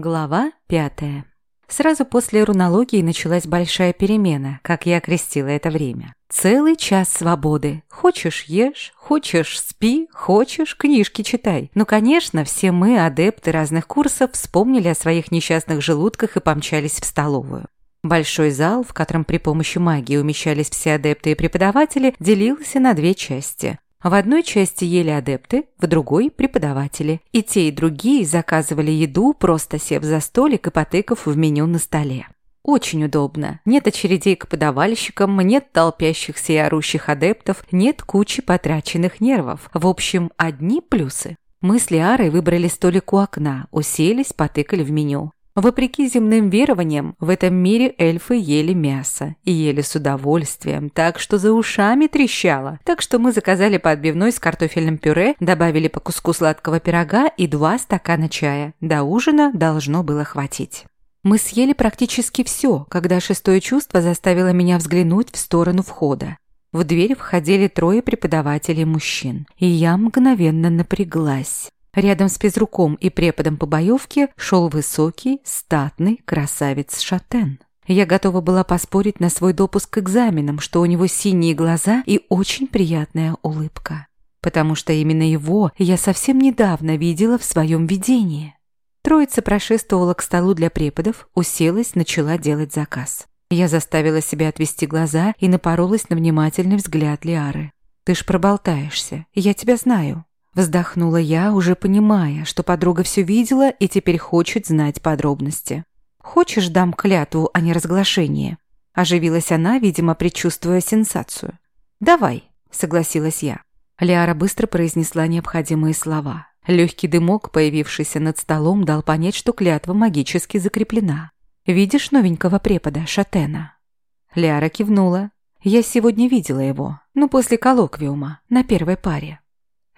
Глава пятая. Сразу после рунологии началась большая перемена, как я окрестила это время. Целый час свободы. Хочешь – ешь, хочешь – спи, хочешь – книжки читай. Ну, конечно, все мы, адепты разных курсов, вспомнили о своих несчастных желудках и помчались в столовую. Большой зал, в котором при помощи магии умещались все адепты и преподаватели, делился на две части. В одной части ели адепты, в другой – преподаватели. И те, и другие заказывали еду, просто сев за столик и потыкав в меню на столе. Очень удобно. Нет очередей к подавальщикам, нет толпящихся и орущих адептов, нет кучи потраченных нервов. В общем, одни плюсы. Мы с Лиарой выбрали столик у окна, уселись, потыкали в меню. Вопреки земным верованиям, в этом мире эльфы ели мясо. И ели с удовольствием, так что за ушами трещало. Так что мы заказали по отбивной с картофельным пюре, добавили по куску сладкого пирога и два стакана чая. До ужина должно было хватить. Мы съели практически все, когда шестое чувство заставило меня взглянуть в сторону входа. В дверь входили трое преподавателей мужчин, и я мгновенно напряглась. Рядом с физруком и преподом по боевке шел высокий, статный красавец Шатен. Я готова была поспорить на свой допуск к экзаменам, что у него синие глаза и очень приятная улыбка. Потому что именно его я совсем недавно видела в своем видении. Троица прошествовала к столу для преподов, уселась, начала делать заказ. Я заставила себя отвести глаза и напоролась на внимательный взгляд Лиары. «Ты ж проболтаешься, я тебя знаю», Вздохнула я, уже понимая, что подруга все видела и теперь хочет знать подробности. «Хочешь, дам клятву о неразглашении?» Оживилась она, видимо, предчувствуя сенсацию. «Давай», — согласилась я. Лиара быстро произнесла необходимые слова. Легкий дымок, появившийся над столом, дал понять, что клятва магически закреплена. «Видишь новенького препода, Шатена?» Лиара кивнула. «Я сегодня видела его, ну, после коллоквиума, на первой паре».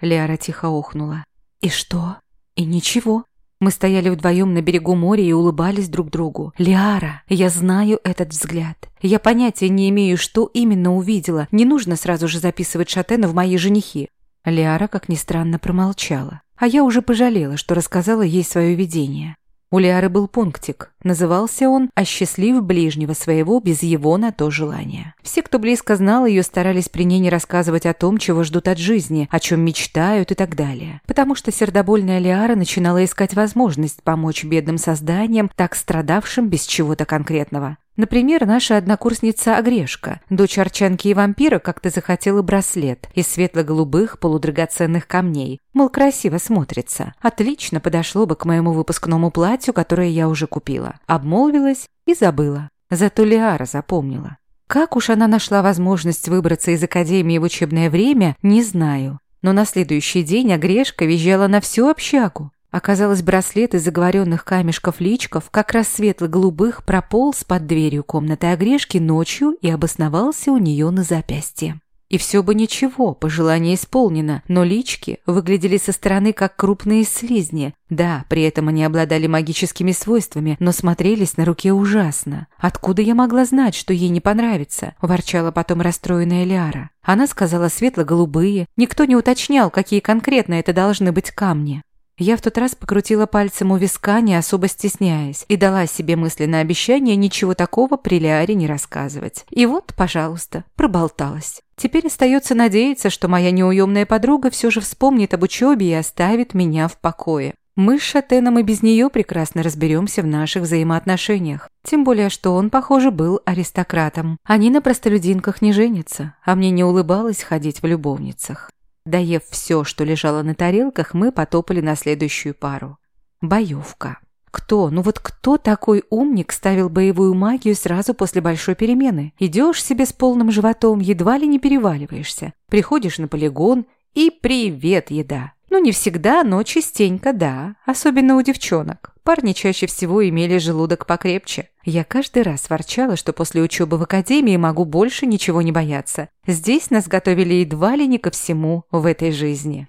Лиара тихо охнула. «И что?» «И ничего». Мы стояли вдвоем на берегу моря и улыбались друг другу. «Лиара, я знаю этот взгляд. Я понятия не имею, что именно увидела. Не нужно сразу же записывать Шатена в мои женихи». Лиара, как ни странно, промолчала. А я уже пожалела, что рассказала ей свое видение. У Лиары был пунктик. Назывался он «Осчастлив ближнего своего без его на то желания». Все, кто близко знал ее, старались при ней не рассказывать о том, чего ждут от жизни, о чем мечтают и так далее. Потому что сердобольная Лиара начинала искать возможность помочь бедным созданиям, так страдавшим без чего-то конкретного. Например, наша однокурсница Огрешка, дочь арчанки и вампира, как-то захотела браслет из светло-голубых полудрагоценных камней. Мол, красиво смотрится. Отлично подошло бы к моему выпускному платью, которое я уже купила. Обмолвилась и забыла. Зато Лиара запомнила. Как уж она нашла возможность выбраться из академии в учебное время, не знаю. Но на следующий день Огрешка визжала на всю общагу. Оказалось, браслет из заговоренных камешков-личков, как раз светло-голубых, прополз под дверью комнаты Огрешки ночью и обосновался у нее на запястье. И все бы ничего, пожелание исполнено, но лички выглядели со стороны как крупные слизни. Да, при этом они обладали магическими свойствами, но смотрелись на руке ужасно. Откуда я могла знать, что ей не понравится? Ворчала потом расстроенная Ляра. Она сказала светло-голубые. Никто не уточнял, какие конкретно это должны быть камни. Я в тот раз покрутила пальцем у виска, не особо стесняясь, и дала себе мысленное обещание ничего такого при Лиаре не рассказывать. И вот, пожалуйста, проболталась. Теперь остается надеяться, что моя неуемная подруга все же вспомнит об учебе и оставит меня в покое. Мы с Шатеном и без нее прекрасно разберемся в наших взаимоотношениях. Тем более, что он, похоже, был аристократом. Они на простолюдинках не женятся, а мне не улыбалось ходить в любовницах. Доев все, что лежало на тарелках, мы потопали на следующую пару. Боевка. Кто, ну вот кто такой умник ставил боевую магию сразу после большой перемены? Идешь себе с полным животом, едва ли не переваливаешься. Приходишь на полигон и привет, еда. Ну, не всегда, но частенько, да. Особенно у девчонок. Парни чаще всего имели желудок покрепче. Я каждый раз ворчала, что после учебы в академии могу больше ничего не бояться. Здесь нас готовили едва ли не ко всему в этой жизни.